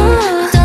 oh.